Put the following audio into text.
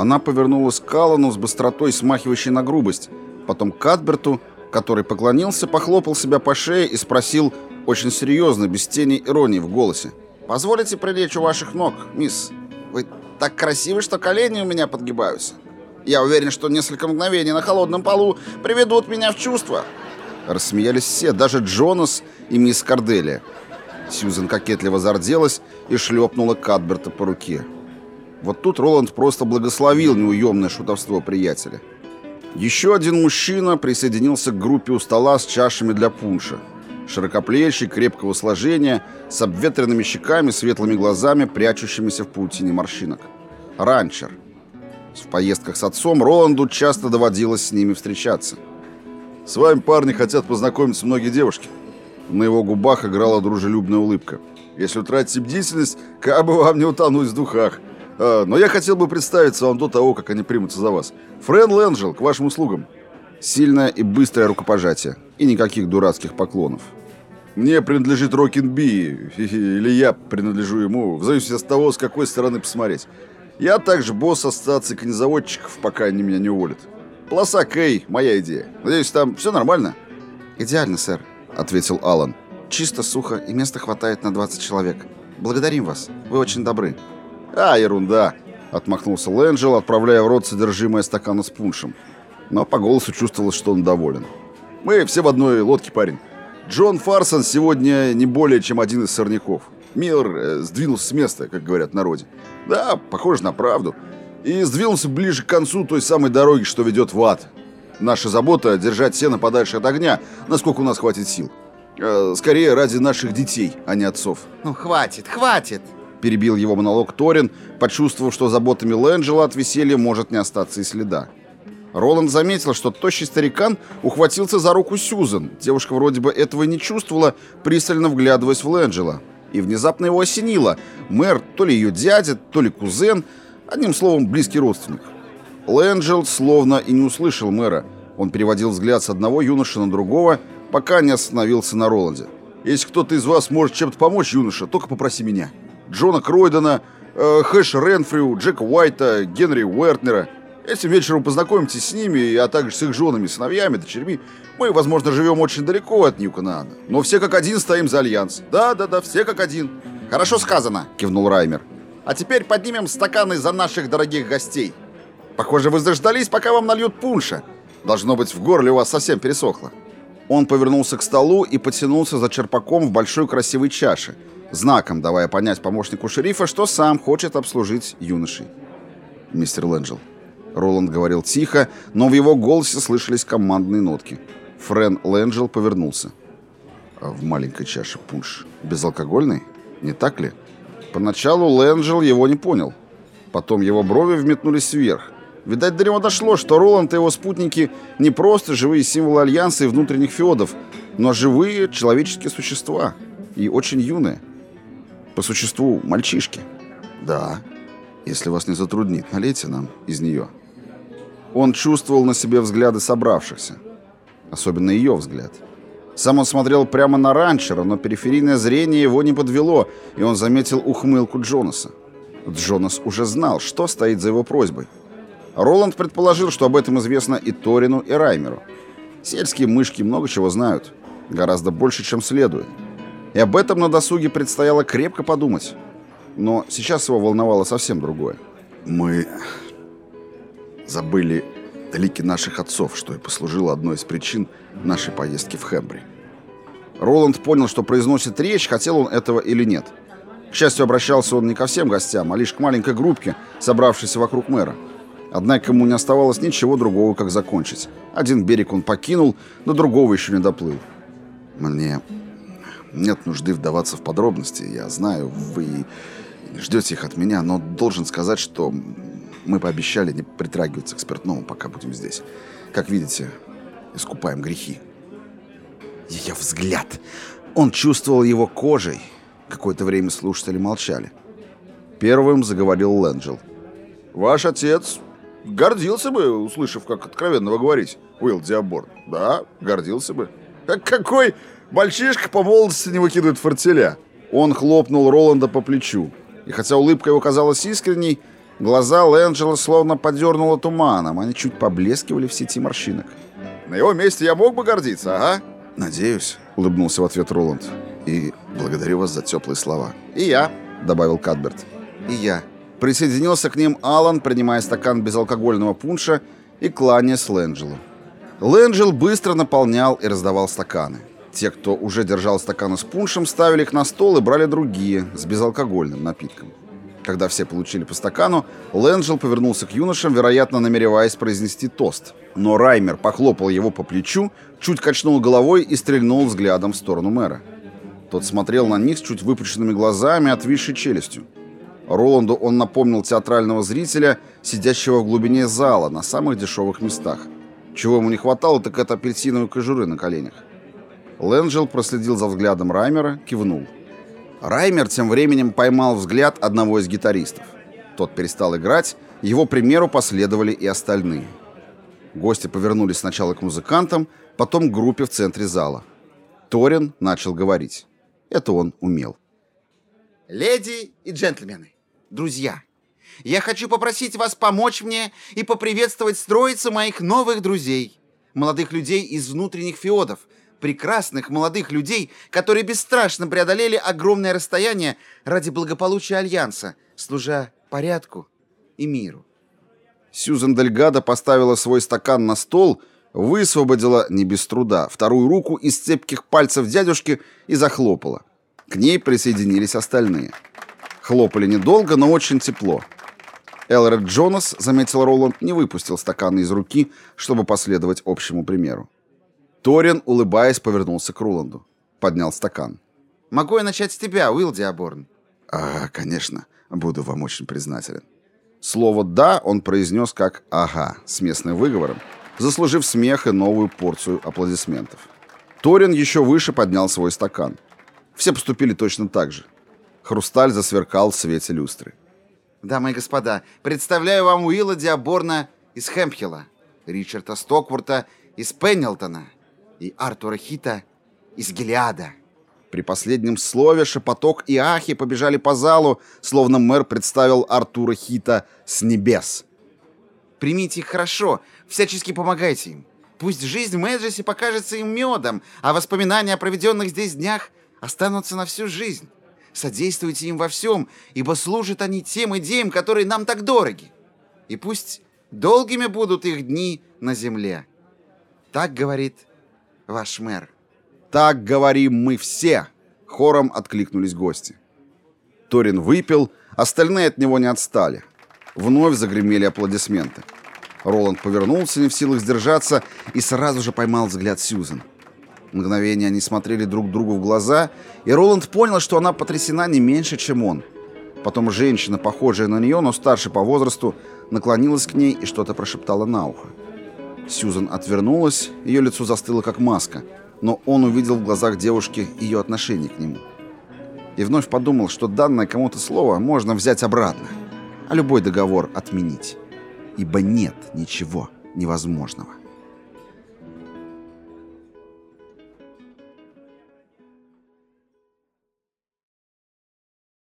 Она повернулась к Аллану с быстротой, смахивающей на грубость, потом к Адберту, который поклонился, похлопал себя по шее и спросил очень серьезно, без тени иронии в голосе. «Позволите прилечь у ваших ног, мисс? Вы так красивы, что колени у меня подгибаются. Я уверен, что несколько мгновений на холодном полу приведут меня в чувство». Рассмеялись все, даже Джонас и мисс Корделия. Сьюзен кокетливо зарделась и шлепнула Кадберта по руке. Вот тут Роланд просто благословил неуемное шутовство приятеля. Еще один мужчина присоединился к группе у стола с чашами для пунша. Широкоплечий, крепкого сложения, с обветренными щеками, светлыми глазами, прячущимися в паутине морщинок. Ранчер. В поездках с отцом Роланду часто доводилось с ними встречаться. «С вами, парни, хотят познакомиться многие девушки». На его губах играла дружелюбная улыбка. «Если утратите бдительность, как бы вам не утонуть в духах. А, но я хотел бы представиться вам до того, как они примутся за вас. Френ Лэнджел, к вашим услугам». Сильное и быстрое рукопожатие. И никаких дурацких поклонов. Мне принадлежит Рокин-Би, или я принадлежу ему, в зависимости от того, с какой стороны посмотреть. Я также босс ассоциации конезаводчиков, пока они меня не уволят. Полоса Кей – моя идея. Надеюсь, там все нормально? Идеально, сэр, ответил Алан. Чисто, сухо и места хватает на 20 человек. Благодарим вас. Вы очень добры. А, ерунда, отмахнулся Лэнджел, отправляя в рот содержимое стакана с пуншем. Но по голосу чувствовалось, что он доволен. Мы все в одной лодке, парень. Джон Фарсон сегодня не более чем один из сорняков. Миллер э, сдвинулся с места, как говорят в народе. Да, похоже на правду. И сдвинулся ближе к концу той самой дороги, что ведет в ад. Наша забота — держать сено подальше от огня, насколько у нас хватит сил. Э, скорее ради наших детей, а не отцов. «Ну, хватит, хватит!» Перебил его монолог Торин, почувствовав, что заботами Лэнджела от веселья может не остаться и следа. Роланд заметил, что тощий старикан ухватился за руку Сьюзен. Девушка вроде бы этого не чувствовала, пристально вглядываясь в Лэнджела. И внезапно его осенило. Мэр то ли ее дядя, то ли кузен, одним словом, близкий родственник. Лэнджел словно и не услышал мэра. Он переводил взгляд с одного юноши на другого, пока не остановился на Роланде. «Если кто-то из вас может чем-то помочь, юноша, только попроси меня. Джона Кройдена, э, Хэш Ренфрю, Джека Уайта, Генри Уэртнера. Этим вечером познакомитесь с ними, а также с их женами, сыновьями, дочерьми. Мы, возможно, живем очень далеко от Нью-Канаана, но все как один стоим за Альянс. Да-да-да, все как один. Хорошо сказано, кивнул Раймер. А теперь поднимем стаканы за наших дорогих гостей. Похоже, вы заждались, пока вам нальют пунша. Должно быть, в горле у вас совсем пересохло. Он повернулся к столу и потянулся за черпаком в большой красивой чаше, знаком давая понять помощнику шерифа, что сам хочет обслужить юношей. «Мистер Лэнджел, Роланд говорил тихо, но в его голосе слышались командные нотки. Френ Лэнджел повернулся. А в маленькой чаше пунш безалкогольный? Не так ли? Поначалу Лэнджел его не понял. Потом его брови вметнулись вверх. Видать, до него дошло, что Роланд и его спутники не просто живые символы Альянса и внутренних феодов, но живые человеческие существа. И очень юные. По существу мальчишки. Да, если вас не затруднит, налейте нам из нее. Он чувствовал на себе взгляды собравшихся. Особенно ее взгляд. Сам он смотрел прямо на ранчера, но периферийное зрение его не подвело, и он заметил ухмылку Джонаса. Джонас уже знал, что стоит за его просьбой. Роланд предположил, что об этом известно и Торину, и Раймеру. Сельские мышки много чего знают. Гораздо больше, чем следует. И об этом на досуге предстояло крепко подумать. Но сейчас его волновало совсем другое. «Мы забыли лики наших отцов, что и послужило одной из причин нашей поездки в Хембри. Роланд понял, что произносит речь, хотел он этого или нет. К счастью, обращался он не ко всем гостям, а лишь к маленькой группке, собравшейся вокруг мэра. Однако ему не оставалось ничего другого, как закончить. Один берег он покинул, до другого еще не доплыл. «Мне нет нужды вдаваться в подробности. Я знаю, вы ждете их от меня, но должен сказать, что мы пообещали не притрагиваться к спиртному, пока будем здесь. Как видите, искупаем грехи. Ее взгляд. Он чувствовал его кожей. Какое-то время слушатели молчали. Первым заговорил Лэнджел. «Ваш отец гордился бы, услышав, как откровенно вы говорите, Уилл Диаборн. Да, гордился бы. Как какой мальчишка по молодости не выкидывает фортеля?» Он хлопнул Роланда по плечу. И хотя улыбка его казалась искренней, Глаза Лэнджела словно подернуло туманом, они чуть поблескивали в сети морщинок. «На его месте я мог бы гордиться, ага?» «Надеюсь», — улыбнулся в ответ Роланд. «И благодарю вас за теплые слова». «И я», — добавил Кадберт. «И я». Присоединился к ним Алан, принимая стакан безалкогольного пунша и кланяясь Лэнджелу. Лэнджел быстро наполнял и раздавал стаканы. Те, кто уже держал стаканы с пуншем, ставили их на стол и брали другие, с безалкогольным напитком. Когда все получили по стакану, Лэнджел повернулся к юношам, вероятно, намереваясь произнести тост. Но Раймер похлопал его по плечу, чуть качнул головой и стрельнул взглядом в сторону мэра. Тот смотрел на них с чуть выпученными глазами, отвисшей челюстью. Роланду он напомнил театрального зрителя, сидящего в глубине зала на самых дешевых местах. Чего ему не хватало, так это апельсиновой кожуры на коленях. Лэнджел проследил за взглядом Раймера, кивнул. Раймер тем временем поймал взгляд одного из гитаристов. Тот перестал играть, его примеру последовали и остальные. Гости повернулись сначала к музыкантам, потом к группе в центре зала. Торин начал говорить. Это он умел. «Леди и джентльмены, друзья, я хочу попросить вас помочь мне и поприветствовать строицу моих новых друзей, молодых людей из внутренних феодов, прекрасных молодых людей, которые бесстрашно преодолели огромное расстояние ради благополучия Альянса, служа порядку и миру. Сьюзен Дельгадо поставила свой стакан на стол, высвободила, не без труда, вторую руку из цепких пальцев дядюшки и захлопала. К ней присоединились остальные. Хлопали недолго, но очень тепло. Элред Джонас, заметил Роланд, не выпустил стакан из руки, чтобы последовать общему примеру. Торин, улыбаясь, повернулся к Роланду. Поднял стакан. «Могу я начать с тебя, Уилл Диаборн?» «А, конечно. Буду вам очень признателен». Слово «да» он произнес как «ага» с местным выговором, заслужив смех и новую порцию аплодисментов. Торин еще выше поднял свой стакан. Все поступили точно так же. Хрусталь засверкал в свете люстры. «Дамы и господа, представляю вам Уилла Диаборна из Хэмпхилла, Ричарда Стокворта из Пеннилтона, и Артура Хита из Гелиада. При последнем слове шепоток и ахи побежали по залу, словно мэр представил Артура Хита с небес. Примите их хорошо, всячески помогайте им. Пусть жизнь в Мэджесе покажется им медом, а воспоминания о проведенных здесь днях останутся на всю жизнь. Содействуйте им во всем, ибо служат они тем идеям, которые нам так дороги. И пусть долгими будут их дни на земле. Так говорит ваш мэр. Так говорим мы все, хором откликнулись гости. Торин выпил, остальные от него не отстали. Вновь загремели аплодисменты. Роланд повернулся, не в силах сдержаться, и сразу же поймал взгляд Сьюзен. Мгновение они смотрели друг другу в глаза, и Роланд понял, что она потрясена не меньше, чем он. Потом женщина, похожая на нее, но старше по возрасту, наклонилась к ней и что-то прошептала на ухо. Сьюзан отвернулась, ее лицо застыло как маска, но он увидел в глазах девушки ее отношение к нему. И вновь подумал, что данное кому-то слово можно взять обратно, а любой договор отменить. Ибо нет ничего невозможного.